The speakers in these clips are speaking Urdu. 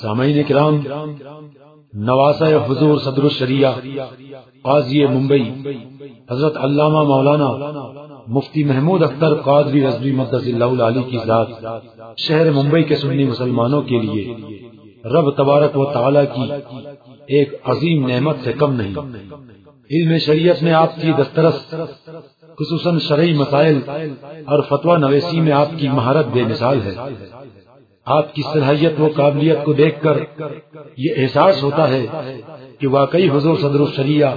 سامعین کرام نواسا حضور صدر الشریعہ، قاضی ممبئی، حضرت علامہ مولانا مفتی محمود اختر قادری رضوی مدض اللہ علی کی ذات، شہر ممبئی کے سنی مسلمانوں کے لیے رب تبارک و تعالی کی ایک عظیم نعمت سے کم نہیں۔ علم شریعت میں آپ کی دسترس، خصوصاً شرعی مسائل اور فتویٰ نویسی میں آپ کی مہارت بے مثال ہے۔ آپ کی صلاحیت و قابلیت کو دیکھ کر یہ احساس ہوتا ہے کہ واقعی حضور صدر الشریعہ،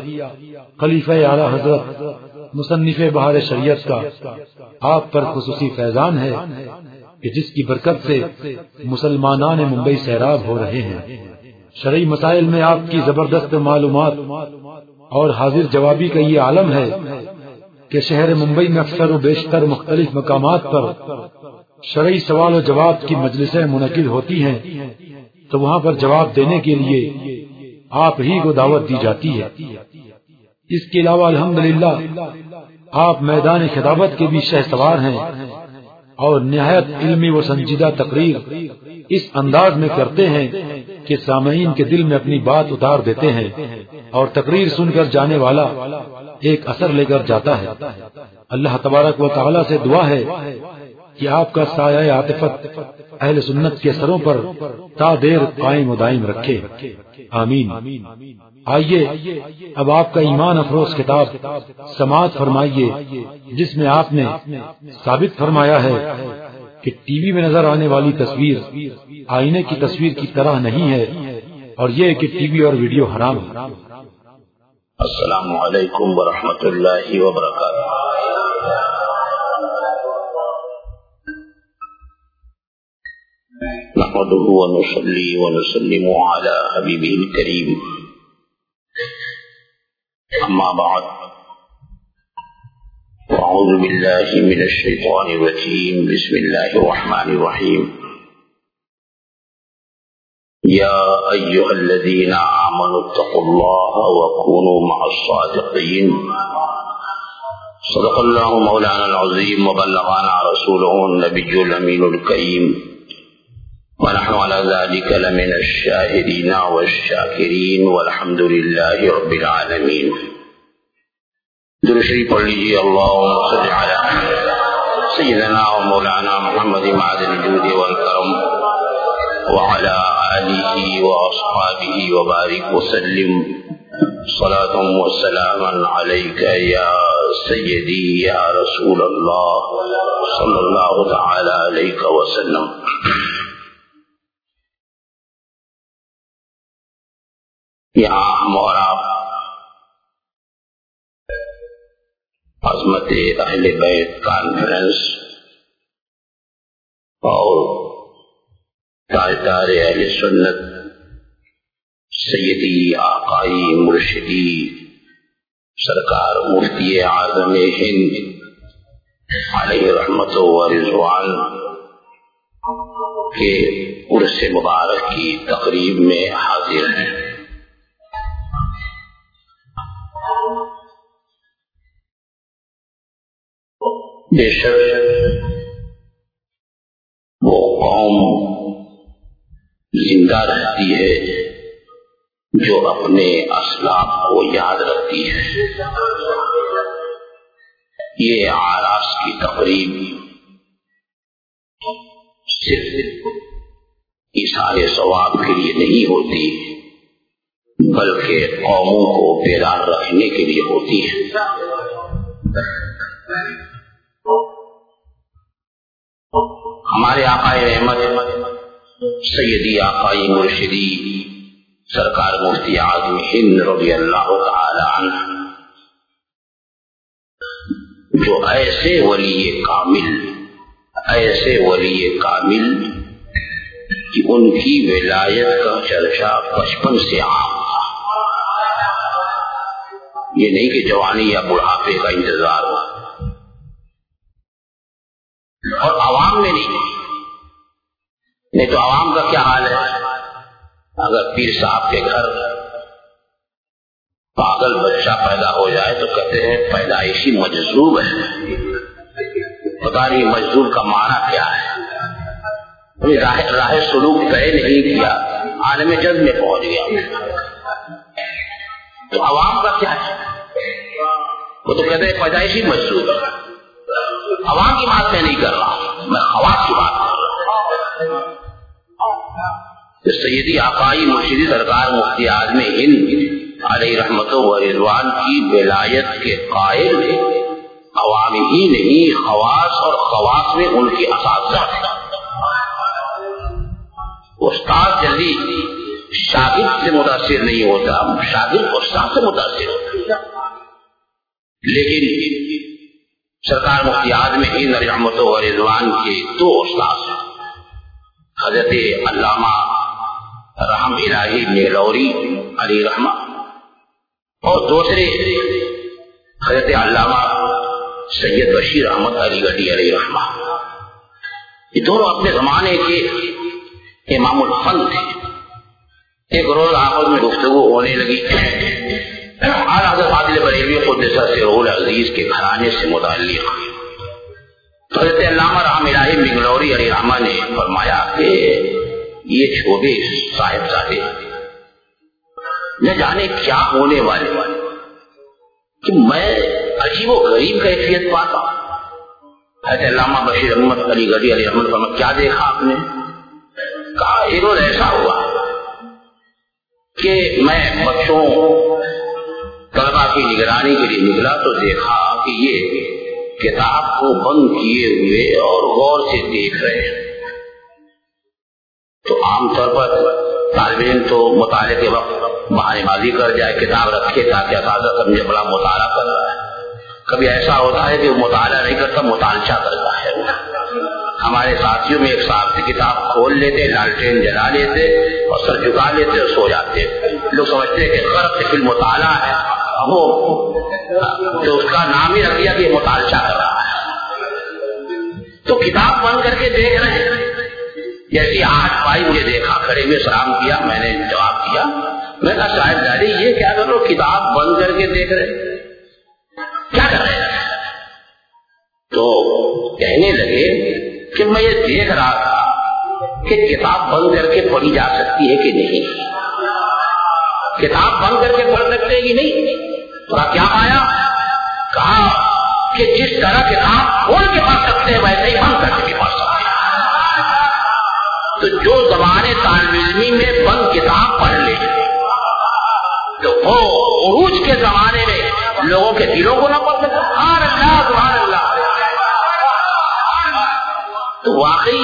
خلیفہ اعلی حضرت، مصنف بہار شریعت کا آپ پر خصوصی فیضان ہے کہ جس کی برکت سے مسلمانان ممبئی سیراب ہو رہے ہیں۔ شرعی مسائل میں آپ کی زبردست معلومات اور حاضر جوابی کا یہ عالم ہے کہ شہر ممبئی میں اکثر و بیشتر مختلف مقامات پر شرعی سوال و جواب کی مجلسیں منعقد ہوتی ہیں، تو وہاں پر جواب دینے کے لیے آپ ہی کو دعوت دی جاتی ہے۔ اس کے علاوہ الحمدللہ، آپ میدان خطابت کے بھی شہ سوار ہیں اور نہایت علمی و سنجیدہ تقریر اس انداز میں کرتے ہیں کہ سامعین کے دل میں اپنی بات اتار دیتے ہیں اور تقریر سن کر جانے والا ایک اثر لے کر جاتا ہے۔ اللہ تبارک و تعالی سے دعا ہے کہ آپ کا سایہ عاطفت اہل سنت کے سروں پر تا دیر قائم و دائم رکھے۔ آمین۔ آئیے، اب آپ کا ایمان افروز کتاب سماعت فرمائیے، جس میں آپ نے ثابت فرمایا ہے کہ ٹی وی میں نظر آنے والی تصویر آئینے کی تصویر کی طرح نہیں ہے اور یہ کہ ٹی وی اور ویڈیو حرام ہے۔ السلام علیکم ورحمۃ اللہ وبرکاتہ۔ نحمده ونصلي ونسلم على حبيبه الكريم. أما بعد أعوذ بالله من الشيطان الرجيم. بسم الله الرحمن الرحيم. يا أيها الذين آمنوا اتقوا الله وكونوا مع الصادقين. صدق الله مولانا العظيم وبلغنا رسوله النبي الأمين الكريم. ونحن على ذلك لمن الشاهدين والشاكرين والحمد لله رب العالمين. پڑھ لیجیے اللهم صل على سيدنا ومولانا محمد معدن الجود والكرم وعلى آله وأصحابه وبارك وسلم. صلاة وسلاما عليك يا سيدي يا رسول الله. صلى الله تعالى عليك وسلم. یہاں ہم اور آپ عظمت اہل بیت کانفرنس اور تاجدار اہل سنت سیدی، آقائی، مرشدی، سرکار، مفتی اعظم ہند علیہ رحمت و رضوان کے عرص مبارک کی تقریب میں حاضر ہیں۔ بے شک وہ قوم زندہ رہتی ہے جو اپنے اسلاف کو یاد رکھتی ہے۔ یہ آراس کی تقریب صرف اشارے ثواب کے لیے نہیں ہوتی، بلکہ قوموں کو بیدار رکھنے کے لیے ہوتی ہے۔ ہمارے آقائے رحمت سیدی آقائی مرشدی، سرکار مفتی اعظم ہند رضی اللہ تعالی عنہ۔ جو ایسے ولی کامل، ایسے ولی کامل کہ ان کی ولایت کا چرچا بچپن سے عام یہ نہیں کہ جوانی یا بڑھاپے کا انتظار ہو۔ اور عوام میں نہیں۔ نہیں تو عوام کا کیا حال ہے؟ اگر پیر صاحب کے گھر پاگل بچہ پیدا ہو جائے تو کہتے ہیں پیدائشی مجذوب ہے۔ پتا نہیں مجذوب کا معنی کیا ہے۔ راہ راہ سلوک طے نہیں کیا، عالم جد میں پہنچ گیا۔ تو عوام کا کیا ہے؟ وہ تو کہتے ہیں پیدائشی مشہور عوام کی بات میں نہیں کر رہا، میں خواص کی بات کر رہا ہوں۔ سیدی آقائی مرشدی سرکار مفتی اعظم ہند علیہ رحمت و رضوان کی ولایت کے قائل نے عوام ہی نہیں، خواص اور خواص میں ان کی اساتذہ تھے۔ استاد جلدی شاگرد سے متاثر نہیں ہوتا، شاگرد استاد سے متاثر ہوتا۔ لیکن سرکار مفتی اعظم ہند علیہ رحمت و رضوان کے دو استاد ہیں حضرت علامہ رحم الہی نیلوری علی رحمہ اور دوسرے حضرت علامہ سید بشیر احمد علی گڈی علی رحمہ۔ یہ دونوں اپنے زمانے کے امام الفن تھے۔ ایک روز آپس میں گفتگو ہونے لگی۔ حضرت عادل بریلوی قدسہ سے رول عزیز کے گھرانے سے متعلق۔ حضرت علامہ رحم الہی منگلوری علی رحمہ نے فرمایا کہ یہ چھوٹے صاحب زادے نہ جانے کیا ہونے والے کہ میں عجیب و غریب کیفیت پاتا حضرت علامہ بشیر احمد علی گڑھی علی احمد فرما کیا دیکھا آپ نے؟ کہا ایک روز ایسا ہوا کہ میں بچوں طلبا کی نگرانی کے لیے نکلا تو دیکھا کہ یہ کتاب کو بند کیے ہوئے اور غور سے دیکھ رہے ہیں۔ تو عام طور پر طالب علم تو مطالعے کے وقت بہانے بازی کر جائے، کتاب رکھے تاکہ اساتذہ سمجھے بڑا مطالعہ کر رہا ہے۔ کبھی ایسا ہوتا ہے کہ وہ مطالعہ نہیں کرتا مطالعہ کرتا ہے۔ ہمارے ساتھیوں میں ایک ساتھ سے کتاب کھول لیتے، لالٹین جلا لیتے اور سر جھکا لیتے اور سو جاتے۔ لوگ سمجھتے کہ غرب سے مطالعہ ہے۔ وہ تو اس کا نام ہی رکھ دیا کہ مطالعہ کر رہا ہے۔ تو کتاب بند کر کے دیکھ رہے ہیں۔ جیسی آج پائی مجھے دیکھا، کھڑے میں سلام کیا، میں نے جواب دیا۔ میں کہا، صاحب ڈاڈی یہ کیا کر رہے کتاب بند کر کے دیکھ رہے۔ کیا کر رہے تو کہنے لگے کہ میں یہ دیکھ رہا تھا کہ کتاب بند کر کے پڑھی جا سکتی ہے کہ نہیں۔ کتاب بند کر کے پڑھ سکتے کہ نہیں؟ تھوڑا کیا آیا؟ کہا کہ جس طرح کے کتاب کھول کے پڑھ سکتے ہیں، ویسے ہی بند کر کے پڑھ سکتے ہیں۔ تو جو زمانے طالب علمی میں بند کتاب پڑھ لے، تو وہ عروج کے زمانے میں لوگوں کے دلوں کو نہ پڑھ سکتے سبحان اللہ سبحان اللہ۔ تو واقعی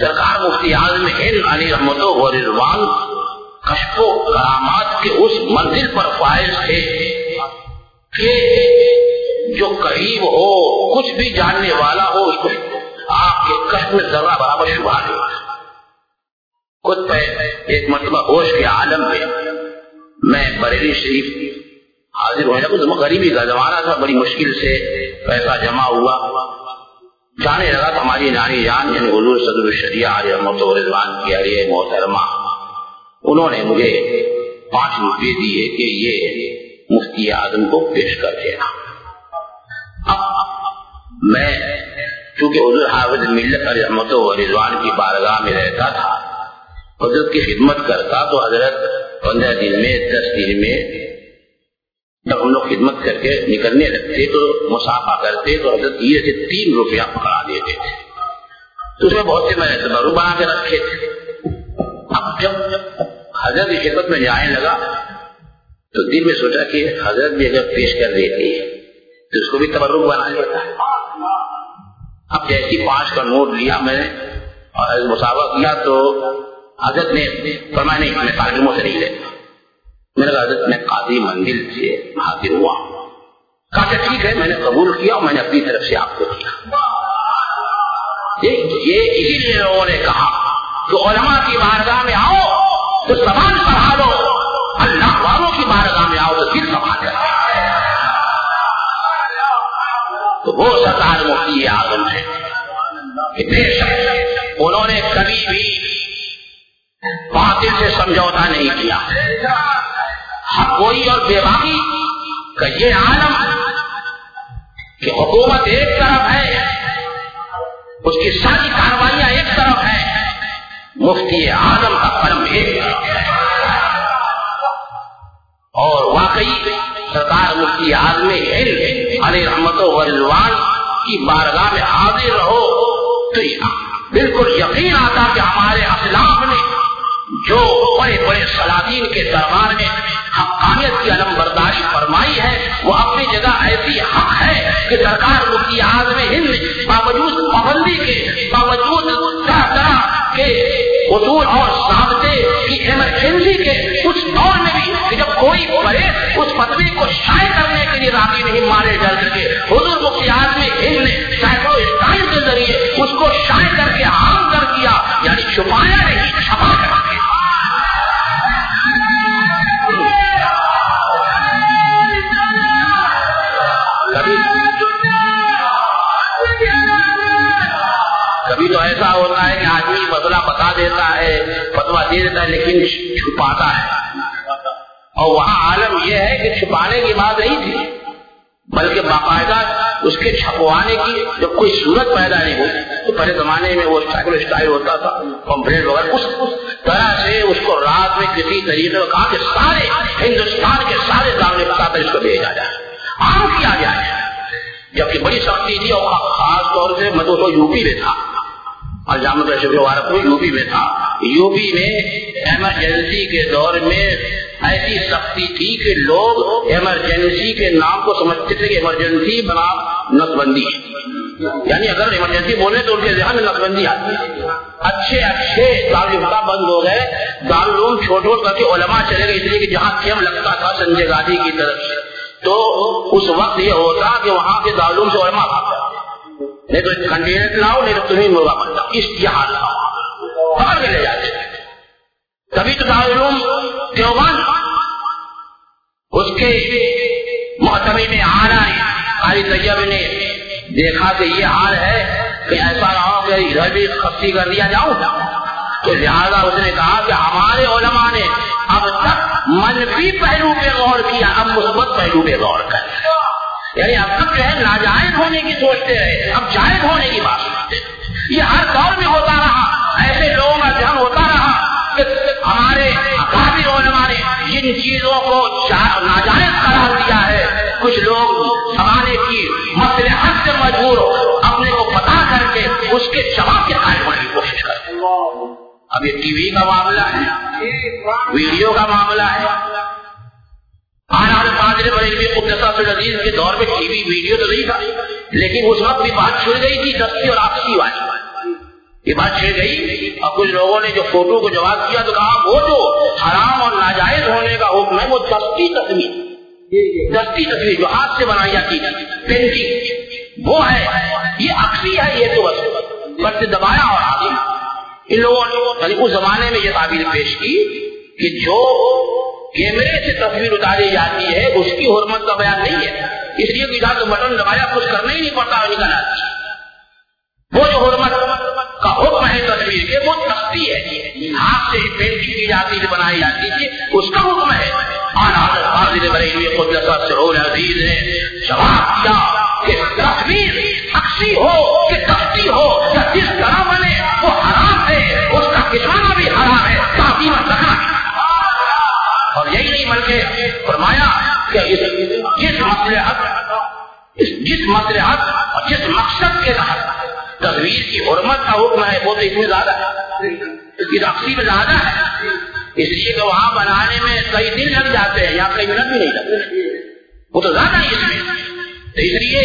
سرکار مفتی اعظم ہند علی رحمت و رضوان کشف و کرامات کے اس منزل پر فائز تھے۔ کہ جو قریب ہو، کچھ بھی جاننے والا ہو، اس کو آپ کے کشف میں ذرا برابر شبہ نہیں خود پہ ایک مرتبہ ہوش کے عالم میں میں بریلی شریف حاضر ہونے لگا غریبی کا زمانہ تھا، بڑی مشکل سے پیسہ جمع ہوا۔ جانے لگا تو ہماری نانی جان یعنی حضور صدر الشریعہ علیہ رحمت رضوان کی علیہ محترمہ انہوں نے مجھے پانچ روپے دیے کہ یہ مفتی اعظم کو پیش کر دینا۔ میں چونکہ حضور حافظ ملت علیہ رحمت رضوان کی بارگاہ میں رہتا تھا، حضرت کی خدمت کرتا تو حضرت پندرہ دن میں، دس دن میں جب ہم لوگ خدمت کر کے نکلنے لگتے تو مسافہ کرتے تو حضرت یہ سے تین روپیہ پکڑا دیتے تھے۔ تو اس میں بہت سے میں نے تبرو بنا کے رکھے تھے۔ اب جب حضرت کی خدمت میں جانے لگا تو دل میں سوچا کہ حضرت بھی اگر پیش کر دیتی ہے تو اس کو بھی تبرک بنا لیتا ہے۔ اب جیسی پانچ کا نوٹ لیا میں نے اور مسافہ کیا تو حضرت نے فرمایا نہیں، میں تعلیموں سے نہیں لیتا میرا حضرت، میں قاضی منزل سے حاضر ہوا۔ کہا کہ ٹھیک ہے، میں نے قبول کیا اور میں نے اپنی طرف سے آپ کو کیا۔ یہ اسی لیے لوگوں نے کہا کہ علماء کی بارگاہ میں آؤ۔ تو سوال پڑھا لو اللہ والوں کی بارگاہ میں آؤ تو پھر سوال تو وہ سرکار مفتی اعظم ہے کہ بے شک انہوں نے کبھی بھی باطل سے سمجھوتا نہیں کیا۔ کوئی اور بے باقی کا یہ عالم کہ حکومت ایک طرف ہے، اس کی ساری کاروائیاں ایک طرف ہے مفتی اعظم کا قلم ایک اور واقعی سرکار مفتی اعظم علم علیہ رحمت و رضوان کی بارگاہ میں حاضر رہو تو بالکل یقین آتا کہ ہمارے اسلام نے جو بڑے بڑے سلاطین کے دربار میں حقانیت کی علم برداشت فرمائی ہے، وہ اپنی جگہ ایسی حق ہے کہ سرکار مفتی اعظم ہند باوجود پابندی کے، باوجود طرح طرح کے اصول اور ضابطے کی ایمرجنسی کے اس دور میں بھی کہ جب کوئی پڑے اس فتوی کو شائع کرنے کے لیے راضی نہیں مارے جا سکے۔ حضور مفتی میں ہند نے سینکڑوں اسٹائل کے ذریعے اس کو شائع کر کے عام کر دیا یعنی چھپایا نہیں، چھپا کر۔ آدمی مسئلہ بتا دیتا ہے فتوا دے دیتا ہے، لیکن چھپاتا ہے۔ اور وہاں عالم یہ ہے کہ چھپانے کی بات نہیں تھی، بلکہ باقاعدہ اس کے چھپوانے کی جب کوئی صورت پیدا نہیں ہوئی، تو پہلے زمانے میں وہ سائیکل اسٹائل ہوتا تھا کمپلیٹ وغیرہ، اس طرح سے اس کو رات میں کسی طریقے سے کہا کہ سارے ہندوستان کے سارے سامنے بتا کر اس کو بھیجا جائے، عام کیا جائے جبکہ بڑی سختی تھی اور خاص طور سے میں تو یو پی میں تھا۔ اور جامع تشریف مبارک یو پی میں تھا۔ یو پی میں ایمرجنسی کے دور میں ایسی سختی تھی کہ لوگ ایمرجنسی کے نام کو سمجھتے تھے کہ ایمرجنسی بنا نس بندی یعنی اگر ایمرجنسی بولے تو ان کے ذہن میں نس بندی آتی۔ ہے اچھے اچھے دارالفتہ بند ہو گئے۔ دارالعلوم چھوٹ چھوٹ کر کے علماء چلے گئے، اس لیے کہ جہاں کیم لگتا تھا سنجے گاندھی کی طرف سے۔ تو اس وقت یہ ہوتا کہ وہاں کے دارالعلوم سے علماء بھاگ نہیں تو کنٹینر لاؤ، نہیں تو تمہیں مرغا بنتا اشتہار لاؤ پکڑ کے لے جاتے تبھی تو دارالعلوم دیوبند اس کے محتمی میں آ رہا ہے طیب نے دیکھا کہ یہ حال ہے کہ ایسا رہا کہ ادھر بھی خفتی کر دیا جاؤں تو لہٰذا اس نے کہا کہ ہمارے علماء نے اب تک منفی پہلو پہ غور کیا، اب مثبت پہلو پہ غور کر یعنی اب تک جو ہے ناجائز ہونے کی سوچتے رہے اب جائز ہونے کی بات۔ سوچتے یہ ہر دور میں ہوتا رہا، ایسے لوگوں کا دھیان ہوتا رہا کہ ہمارے کافی علماء نے جن چیزوں کو ناجائز قرار دیا ہے، کچھ لوگ زمانے کی مسلحت سے مجبور اپنے کو پتا کر کے اس کے جواب کے قائم ہونے کی کوشش کرتے اب یہ ٹی وی کا معاملہ ہے، ویڈیو کا معاملہ ہے آج ہمارے پاس قبل عزیز کے دور میں ٹی وی ویڈیو تو نہیں تھا، لیکن اس وقت بھی بات چھڑ گئی تھی دستی اور آپسی والی یہ بات چھڑ گئی اور کچھ لوگوں نے جو فوٹو کو جواب کیا تو کہا، وہ جو حرام اور ناجائز ہونے کا حکم ہے، وہ دستی تصویر دستی تصویر جو ہاتھ سے بنائی جاتی تھی۔ پینٹنگ وہ ہے، یہ اکسی ہے، یہ تو بس دبایا اور آگے۔ ان لوگوں نے یعنی اس زمانے میں یہ تعبیر پیش کی کہ جو کیمرے سے تصویر اتاری جاتی ہے، اس کی حرمت کا بیان نہیں ہے۔ اس لیے کہ تو بٹن دبایا، کچھ کرنا ہی نہیں پڑتا نکل آتی وہ جو حرمت کا حکم ہے تصویر کے، وہ تختی ہے۔ ہاتھ سے پینٹنگ کی جاتی تھی بنائی جاتی تھی اس کا حکم ہے۔ اور حاضر بریلوی قدس سرور عزیز نے جواب کیا کہ تصویر اکسی ہو، کہ تختی ہو، یا جس طرح بلکہ فرمایا کہ جس مسلحت جس مسلحت اور جس مقصد کے تحت تصویر کی حرمت کا حکم ہے، وہ تو اس میں زیادہ ہے اس کی رقصی میں زیادہ ہے۔ اس لیے کہ وہاں بنانے میں کئی دن لگ جاتے ہیں یا کئی منٹ بھی نہیں لگتے۔ وہ تو زیادہ ہی اس میں۔ تو اس لیے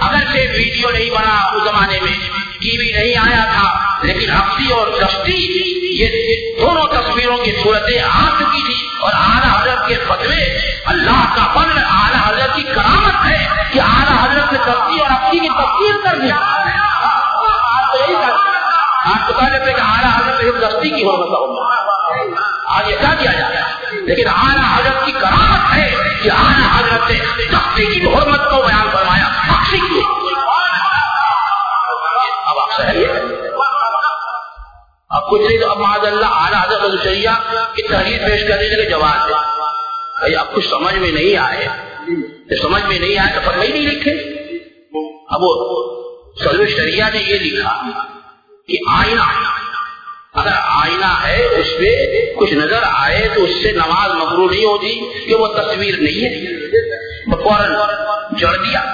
اگر سے ویڈیو نہیں بنا اس زمانے میں ٹی وی نہیں آیا تھا، لیکن ہفتی اور دستی، یہ دونوں تصویروں کی صورتیں آ چکی تھی اور اعلیٰ حضرت کے فتوے اللہ کا فضل اعلیٰ حضرت کی کرامت ہے کہ اعلیٰ حضرت نے دستی اور ہفتی کی تفصیل کر دیا آپ بتا دیتے کہ اعلیٰ حضرت دستی کی حرمت ہوگا آج یہ کیا کیا جاتا ہے لیکن اعلیٰ حضرت کی کرامت ہے کہ اعلیٰ حضرت نے دستی کی حرمت کو بیان فرمایا کی۔ اب اب کچھ نہیں تو اب معاذ اللہ اعلیٰ حضرت شریعہ کی تحریر پیش کرنے کے جواب دے۔ بھائی، اب کچھ سمجھ میں نہیں آئے۔ سمجھ میں نہیں آئے تو فتوی نہیں لکھے۔ اب وہ سلو شریعہ نے یہ لکھا کہ آئینہ، اگر آئینہ ہے اس پہ کچھ نظر آئے تو اس سے نماز مغرو نہیں ہوتی کہ وہ تصویر نہیں ہے۔ فوراً جڑ دیا۔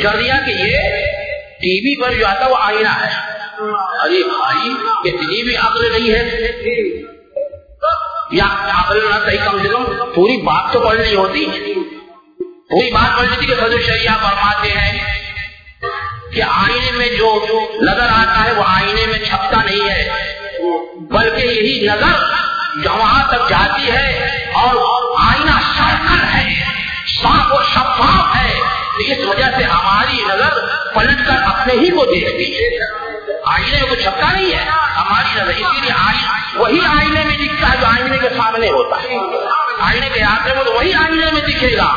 جڑ دیا کہ یہ ٹی وی پر جو آتا وہ آئینہ ہے۔ ارے بھائی اتنی بھی عقل نہیں ہے۔ یا عقل نہ صحیح کم سے کم پوری بات تو پڑھنی ہوتی۔ پوری بات پڑھنی تھی کہ فضل شریعہ فرماتے ہیں کہ آئینے میں جو نظر آتا ہے وہ آئینے میں چھپتا نہیں ہے۔ بلکہ یہی نظر جو وہاں تک جاتی ہے اور آئینہ سرکل ہے، صاف اور شفاف ہے۔ اس وجہ سے ہماری نظر پلٹ کر اپنے ہی کو دیکھتی ہے۔ آئینے میں کوئی چھپتا نہیں ہے۔ ہماری نظر اسی لیے وہی آئینے میں دکھتا ہے جو آئینے کے سامنے ہوتا ہے۔ آئینے کے یاترے میں تو وہی آئینے میں دکھے گا۔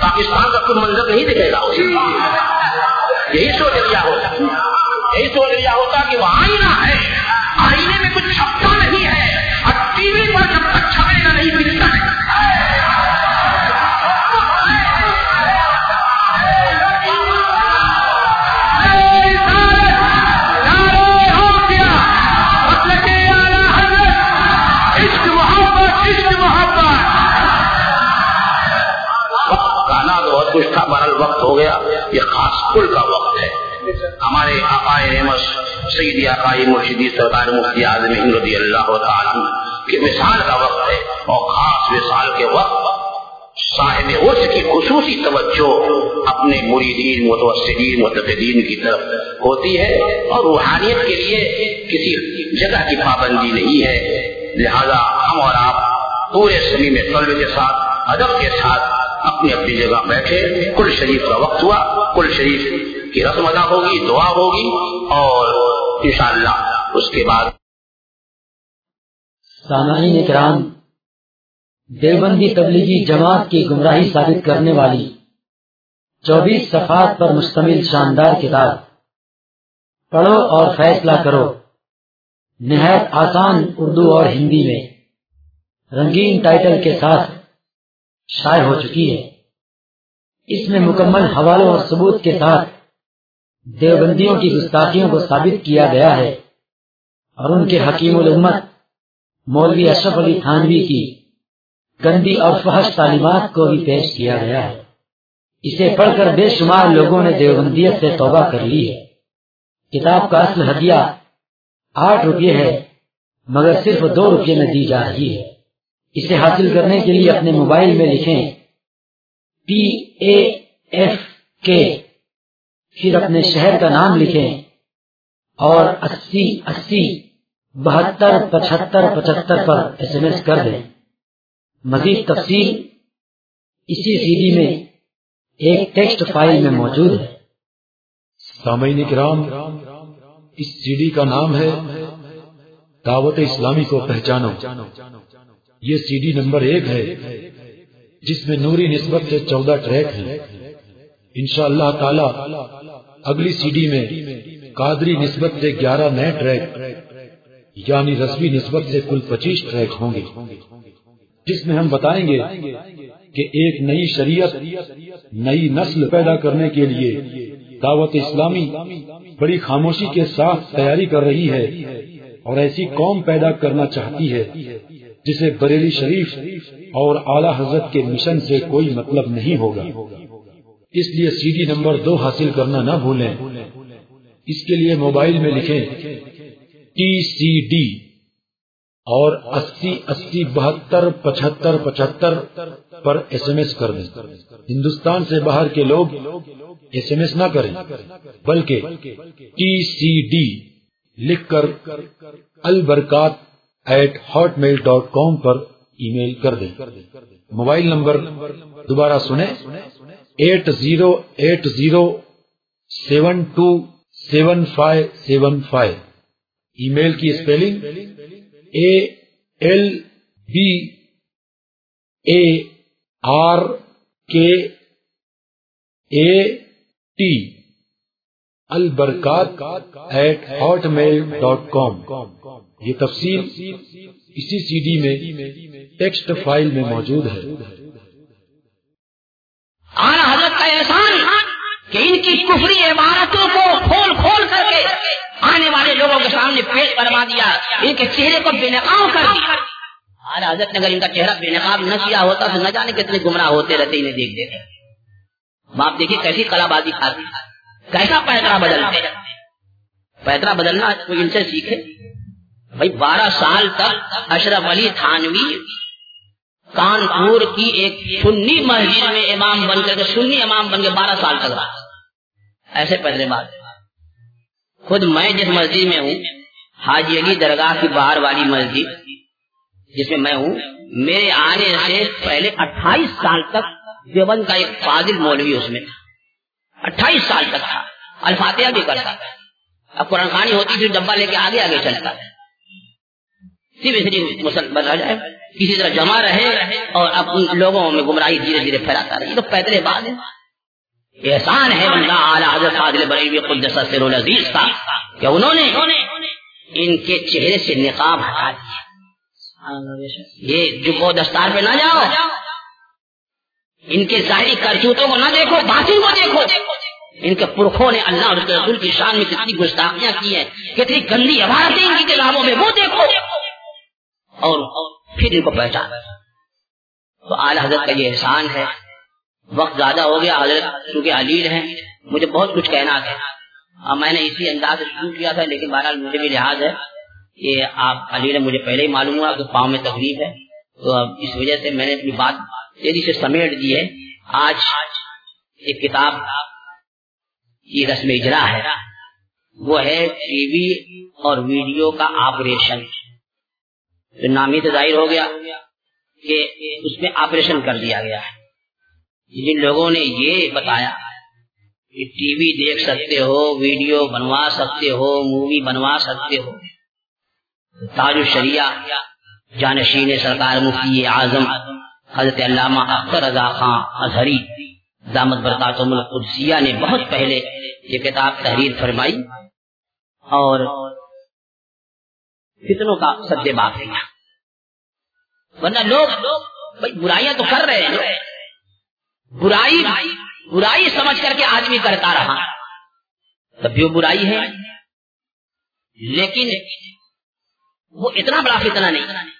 پاکستان کا کوئی منظر نہیں دکھے گا۔ یہی سوچ لیا ہوتا۔ یہی سوچ لیا ہوتا کہ وہ آئینہ ہے۔ بہت کچھ وقت ہو گیا، یہ خاص کل کا وقت ہے۔ ہمارے آقائے رحمت، سیدی آقائی مرشدی سرکار مفتی اعظم ہند رضی اللہ تعالی کے مثال کا وقت ہے۔ اور خاص مثال کے وقت صاحب عرص کی خصوصی توجہ اپنے مریدین متوسدین متقدین کی طرف ہوتی ہے۔ اور روحانیت کے لیے کسی جگہ کی پابندی نہیں ہے۔ لہذا ہم اور آپ پورے سمی میں طلب کے ساتھ، ادب کے ساتھ اپنی اپنی جگہ بیٹھے، کل شریف کا وقت ہوا، کل شریف کی رسم ادا ہوگی، دعا ہوگی، اور انشاءاللہ اس کے بعد سامعین کرام دیوبندی تبلیغی جماعت کی گمراہی ثابت کرنے والی چوبیس صفحات پر مشتمل شاندار کتاب۔ پڑھو اور فیصلہ کرو۔ نہایت آسان اردو اور ہندی میں۔ رنگین ٹائٹل کے ساتھ شائع ہو چکی ہے۔ اس میں مکمل حوالوں اور ثبوت کے ساتھ دیوبندیوں کی گستاخیوں کو ثابت کیا گیا ہے اور ان کے حکیم الامت مولوی اشرف علی تھانوی کی گندی اور فحش تعلیمات کو بھی پیش کیا گیا ہے۔ اسے پڑھ کر بے شمار لوگوں نے دیوبندیت سے توبہ کر لی ہے۔ کتاب کا اصل ہدیہ آٹھ روپے ہے، مگر صرف دو روپے میں دی جا رہی ہے۔ اسے حاصل کرنے کے لیے اپنے موبائل میں لکھیں۔ پی اے ایف کے۔ پھر اپنے شہر کا نام لکھیں۔ اور اسی اسی، بہتر، پچہتر پچہتر پر ایس ایم ایس کر دیں۔ مزید تفصیل اسی سی ڈی میں، ایک ٹیکسٹ فائل میں موجود ہے۔ سامعین کرام اس سی ڈی کا نام ہے دعوت اسلامی کو پہچانو۔ یہ سی ڈی نمبر ایک ہے، جس میں نوری نسبت سے چودہ ٹریک ہیں۔ انشاء اللہ تعالی، اگلی سی ڈی میں قادری نسبت سے گیارہ نئے ٹریک یعنی رسمی نسبت سے کل پچیس ٹریک ہوں گے۔ جس میں ہم بتائیں گے کہ ایک نئی شریعت، نئی نسل پیدا کرنے کے لیے دعوت اسلامی بڑی خاموشی کے ساتھ تیاری کر رہی ہے اور ایسی قوم پیدا کرنا چاہتی ہے۔ جسے بریلی شریف اور اعلی حضرت کے مشن سے کوئی مطلب نہیں ہوگا۔ اس لیے سی ڈی نمبر دو حاصل کرنا نہ بھولیں۔ اس کے لیے موبائل میں لکھیں ٹی سی ڈی اور اسی اسی بہتر پچہتر پچہتر پر ایس ایم ایس کر دیں۔ ہندوستان سے باہر کے لوگ ایس ایم ایس نہ کریں، بلکہ ٹی سی ڈی لکھ کر Albarkat at hotmail dot com per email کر دیں۔ موبائل نمبر دوبارہ سنیں۔ Eight zero eight zero seven two seven five seven five email کی spelling A L B A R K A T Albarkat at hotmail dot com یہ تفصیل اسی سی ڈی میں ٹیکسٹ فائل میں موجود ہے۔ حضرت کا احسان کہ ان کی کفری عمارتوں کو کھول کھول کر کے آنے والے لوگوں کے سامنے پیش کروا دیا، ان کے چہرے کو بے نقاب کر دیا۔ حضرت نے اگر ان کا چہرہ بے نقاب نہ کیا ہوتا تو نہ جانے کتنے گمراہ ہوتے رہتے انہیں دیکھ دیتے آپ دیکھیے کیسی کلا بازی کھاتی کیسا پیدرا بدلتے پیدرا بدلنا کوئی ان سے سیکھے۔ بھائی بارہ سال تک اشرف علی تھانوی، کانپور کی ایک سنی مسجد میں امام بن کر کے، سنی امام بن کے بارہ سال تک رہا۔ ایسے پہلے بات خود میں جس مسجد میں ہوں، حاجی علی درگاہ کی باہر والی مسجد، جس میں میں ہوں، میرے آنے سے پہلے اٹھائیس سال تک دیوبند کا ایک فاضل مولوی اس میں تھا۔ اٹھائیس سال تک تھا۔ الفاتحہ بھی کرتا۔ اب قرآن خانی ہوتی تھی ڈبا لے کے آگے آگے چلتا۔ ہے سی مسلمان رہ جائے، کسی طرح جمع رہے اور اب ان لوگوں میں گمراہی دھیرے دھیرے پھیلاتا رہے۔ یہ تو پیدل بات ہے۔ احسان ہے، بندہ اعلیٰ حضرت فاضل بریوی قدس سر العزیز کا کہ انہوں نے ان کے چہرے سے نقاب ہٹا دیا۔ یہ جو دستار پہ نہ جاؤ۔ ان کے ظاہری کرچوتوں کو نہ دیکھو، باطن کو دیکھو۔ ان کے پرکھوں نے اللہ اور رسول کی شان میں کتنی گستاخیاں کی ہیں، کتنی گندی عبارتیں ان کی کتابوں میں، وہ دیکھو۔ اور پھر ان کو پہچان تو اعلی حضرت کا یہ احسان ہے۔ وقت زیادہ ہو گیا حضرت، چونکہ علیل ہیں، مجھے بہت کچھ کہنا ہے ہاں، اور میں نے اسی انداز سے شروع کیا تھا، لیکن بہرحال مجھے بھی لحاظ ہے کہ آپ علی مجھے پہلے ہی معلوم ہوا کہ پاؤں میں تکلیف ہے۔ تو اب اس وجہ سے میں نے اپنی بات تیزی سے سمیٹ دی ہے۔ آج ایک کتاب کی رسم اجرا ہے۔ وہ ہے ٹی وی اور ویڈیو کا آپریشن۔ نامی تو ظاہر ہو گیا کہ اس میں آپریشن کر دیا گیا ہے۔ جن لوگوں نے یہ بتایا کہ ٹی وی دیکھ سکتے ہو، ویڈیو بنوا سکتے ہو، مووی بنوا سکتے ہو۔ تاج الشریعہ، جانشین سرکار مفتی اعظم حضرت علامہ اختر رضا خان اظہری، دامت برکات القدسیہ نے بہت پہلے یہ کتاب تحریر فرمائی اور فتنوں کا سدے باپ ہے۔ ورنہ لوگ بھائی برائیاں تو کر رہے ہیں۔ برائی برائی سمجھ کر کے آدمی کرتا رہا۔ تب بھی وہ برائی ہے۔ لیکن وہ اتنا بڑا فتنہ نہیں،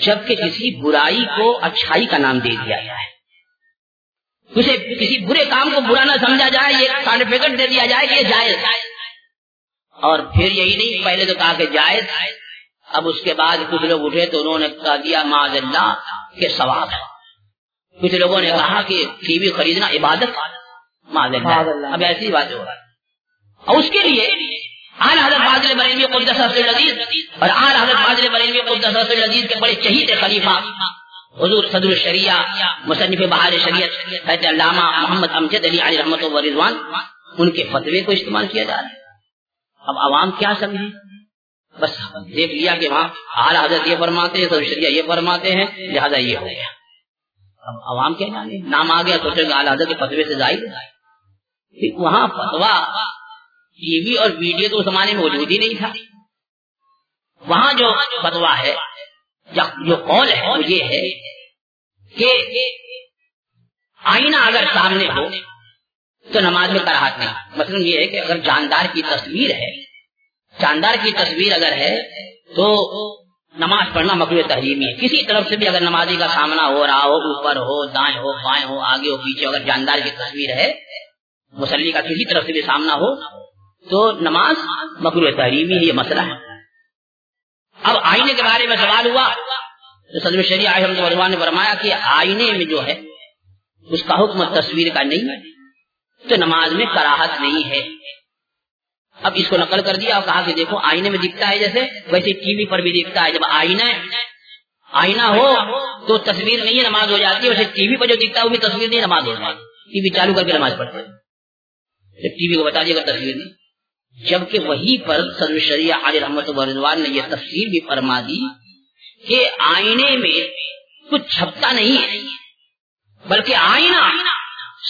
جبکہ کسی برائی کو اچھائی کا نام دے دیا گیا ہے۔ اسے کسی برے کام کو برا نہ سمجھا جائے، یہ سرٹیفکیٹ دے دیا جائے کہ یہ جائز اور پھر یہی نہیں پہلے تو کہا کہ جائز اب اس کے بعد کچھ لوگ اٹھے تو انہوں نے کہا دیا معذ اللہ کے ثواب ہے۔ کچھ لوگوں نے کہا کہ ٹی وی خریدنا عبادت معذ اللہ۔ اب ایسی بات ہو رہا ہے اور اس کے لیے حضرت فاضل بریلوی قدس العزیز اور حضرت فاضل بریلوی قدس العزیز کے بڑے شہید خلیفہ حضور صدر الشریعہ مصنف بہار شریعت علامہ محمد امجد علی علی رحمت و رضوان ان کے فتوے کو استعمال کیا جا رہا ہے۔ اب عوام کیا سمجھے بس دیکھ لیا کہ وہاں اعلیٰ حضرت یہ فرماتے ہیں صدر شریعہ یہ فرماتے ہیں، لہٰذا یہ ہو گیا۔ اب عوام کیا جانے؟ نام آ گیا، سوچے گا اعلیٰ حضرت کے فتوے سے ظاہر وہاں فتوا ٹی وی اور ویڈیو تو اس زمانے میں موجود ہی نہیں تھا۔ وہاں جو فتوا ہے جو قول ہے، وہ یہ ہے کہ آئینہ اگر سامنے ہو تو نماز میں کراہت نہیں۔ مثلا یہ ہے کہ اگر جاندار کی تصویر ہے، جاندار کی تصویر اگر ہے تو نماز پڑھنا مقبول تحریمی ہے۔ کسی طرف سے بھی اگر نمازی کا سامنا ہو رہا ہو، اوپر ہو، دائیں ہو، بائیں ہو، آگے ہو، پیچھے اگر جاندار کی تصویر ہے، مسلی کا کسی طرف سے بھی سامنا ہو، تو نماز مقروع تحریمی ہے یہ مسئلہ ہے۔ اب آئینے کے بارے میں سوال ہوا۔ تو صدر شریع احمد نے فرمایا کہ آئینے میں جو ہے، اس کا حکم تصویر کا نہیں تو نماز میں کراہت نہیں ہے۔ اب اس کو نقل کر دیا اور کہا کہ دیکھو، آئینے میں دکھتا ہے جیسے ویسے ٹی وی پر بھی دکھتا ہے۔ جب آئینہ آئینہ ہو تو تصویر نہیں ہے، نماز ہو جاتی ہے۔ ویسے ٹی وی پر جو دکھتا ہے، وہ بھی تصویر نہیں نماز ہو جاتی ٹی وی چالو کر کے نماز پڑھتے ٹی وی کو بتا دیا تصویر نہیں۔ جبکہ وہی پر صدر شریعہ علی رحمت نے یہ تفصیل بھی فرما دی کہ آئینے میں کچھ چھپتا نہیں ہے، بلکہ آئینہ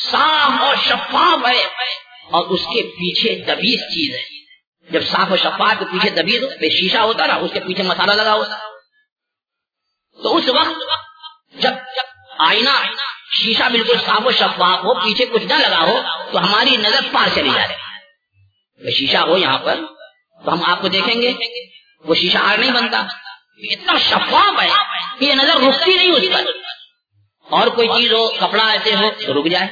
صاف اور شفاف ہے۔ اور اس کے پیچھے دبیز چیز ہے۔ جب صاف و شفاف کے پیچھے دبیز شیشہ ہوتا نا اس کے پیچھے مسالہ لگا ہوتا۔ تو اس وقت جب آئینہ شیشہ بالکل صاف و شفاف ہو، پیچھے کچھ نہ لگا ہو، تو ہماری نظر پار چلی جائے شیشہ ہو یہاں پر، تو ہم آپ کو دیکھیں گے، وہ شیشہ آر نہیں بنتا۔ اتنا شفاف ہے کہ یہ نظر رکتی نہیں اس پر۔ اور کوئی چیز ہو، کپڑا ایسے ہو تو رک جائے۔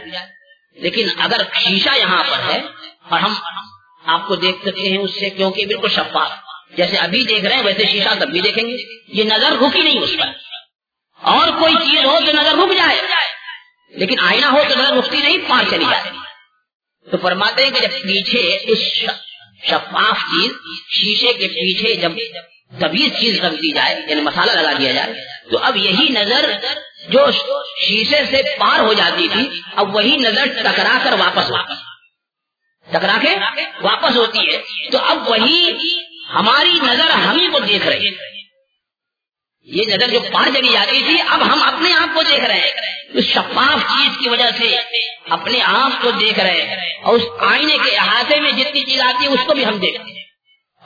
لیکن اگر شیشہ یہاں پر ہے اور ہم آپ کو دیکھ سکتے ہیں اس سے، کیونکہ بالکل شفاف۔ جیسے ابھی دیکھ رہے ہیں، ویسے شیشہ تب بھی دیکھیں گے۔ یہ نظر رکی نہیں اس پر۔ اور کوئی چیز ہو تو نظر رک جائے۔ لیکن آئینہ ہو تو نظر رکتی نہیں پار چلی جائے۔ تو فرماتے ہیں کہ جب پیچھے اس شفاف چیز، شیشے کے پیچھے جب طبیعت چیز رکھ دی جائے یعنی مسالہ لگا دیا جائے، تو اب یہی نظر جو شیشے سے پار ہو جاتی تھی، اب وہی نظر ٹکرا کر واپس واپس ٹکرا کے واپس ہوتی ہے۔ تو اب وہی ہماری نظر ہم ہی کو دیکھ رہے ہیں۔ یہ نظر جو پار چلی جاتی تھی، اب ہم اپنے آپ کو دیکھ رہے ہیں۔ اس شفاف چیز کی وجہ سے اپنے آپ کو دیکھ رہے ہیں۔ اور اس آئینے کے احاطے میں جتنی چیز آتی ہے، اس کو بھی ہم دیکھتے ہیں۔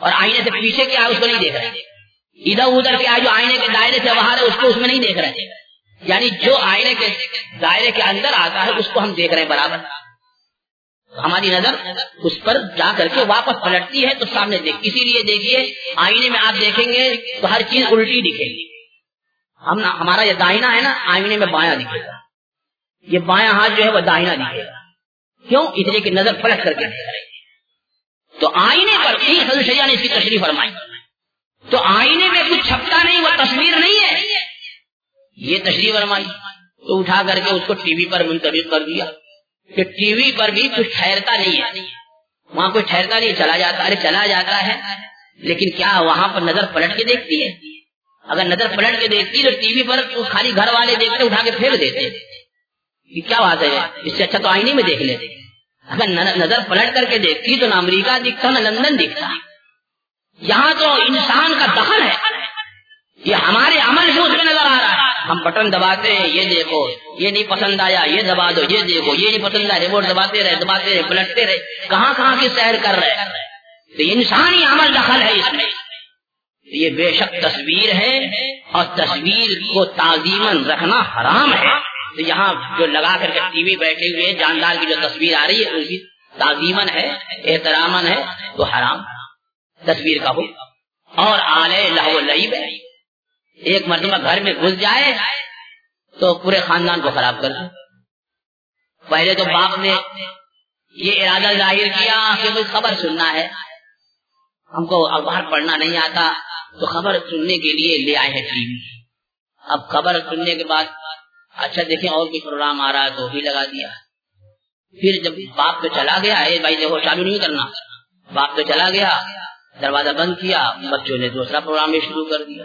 اور آئینے سے پیچھے کیا اس کو نہیں دیکھ رہے۔ ادھر ادھر کیا جو آئینے کے دائرے سے باہر ہے، اس کو اس میں نہیں دیکھ رہے۔ یعنی جو آئینے کے دائرے کے اندر آتا ہے، اس کو ہم دیکھ رہے ہیں برابر۔ ہماری نظر اس پر جا کر کے واپس پلٹتی ہے، تو سامنے دیکھ۔ اسی لیے دیکھیے، آئینے میں آپ دیکھیں گے تو ہر چیز الٹی دکھے گی۔ ہم ہمارا یہ دائنا ہے نا، آئینے میں بایاں دکھے گا۔ یہ بایاں ہاتھ جو ہے وہ دائنا دکھے گا۔ کیوں؟ اس لیے کہ نظر پلٹ کر کے دیکھ رہے تو آئینے پر شریعہ نے اس کی تشریح فرمائی۔ تو آئینے میں کچھ چھپتا نہیں، وہ تصویر نہیں ہے۔ یہ تشریح فرمائی۔ تو اٹھا کر کے اس کو ٹی وی پر منتخب کر دیا کہ ٹی وی پر بھی کچھ ٹھہرتا نہیں ہے۔ وہاں کوئی ٹھہرتا نہیں، چلا جاتا ارے چلا جاتا ہے۔ لیکن کیا وہاں پر نظر پلٹ کے دیکھتی ہے؟ اگر نظر پلٹ کے دیکھتی تو ٹی وی پر خالی گھر والے دیکھتے، اٹھا کے پھیر دیتے۔ کیا بات ہے؟ اس سے اچھا تو آئینے میں دیکھ لیتے اگر نظر پلٹ کر کے دیکھتی تو نہ امریکہ دکھتا، نہ لندن دکھتا۔ یہاں تو انسان کا دخل ہے۔ یہ ہمارے عمل سے اس میں نظر آ رہا ہے۔ ہم بٹن دباتے ہیں، یہ دیکھو، یہ نہیں پسند آیا، یہ دبا دو، یہ دیکھو، یہ نہیں پسند آیا، ریموٹ دباتے رہے دباتے رہے، پلٹتے رہے، کہاں کہاں کی سیر کر رہے تو انسانی عمل دخل ہے اس میں۔ یہ بے شک تصویر ہے اور تصویر کو تعظیمن رکھنا حرام ہے۔ تو یہاں جو لگا کر کے ٹی وی بیٹھے ہوئے جاندار کی جو تصویر آ رہی ہے اس کی تعظیمن ہے احترام ہے تو حرام۔ تصویر کا ہو اور آلے لہو لعیب ہے ایک مرتبہ گھر میں گھس جائے تو پورے خاندان کو خراب کر دے۔ پہلے تو باپ نے یہ ارادہ ظاہر کیا کہ مجھے خبر سننا ہے۔ ہم کو اخبار پڑھنا نہیں آتا، تو خبر سننے کے لیے لے آئے ہیں ٹی وی۔ اب خبر سننے کے بعد اچھا دیکھیں اور کوئی پروگرام آ رہا ہے تو بھی لگا دیا۔ پھر جب باپ تو چلا گیا، اے بھائی دیکھو، چالو نہیں کرنا۔ باپ تو چلا گیا، دروازہ بند کیا، بچوں نے دوسرا پروگرام بھی شروع کر دیا۔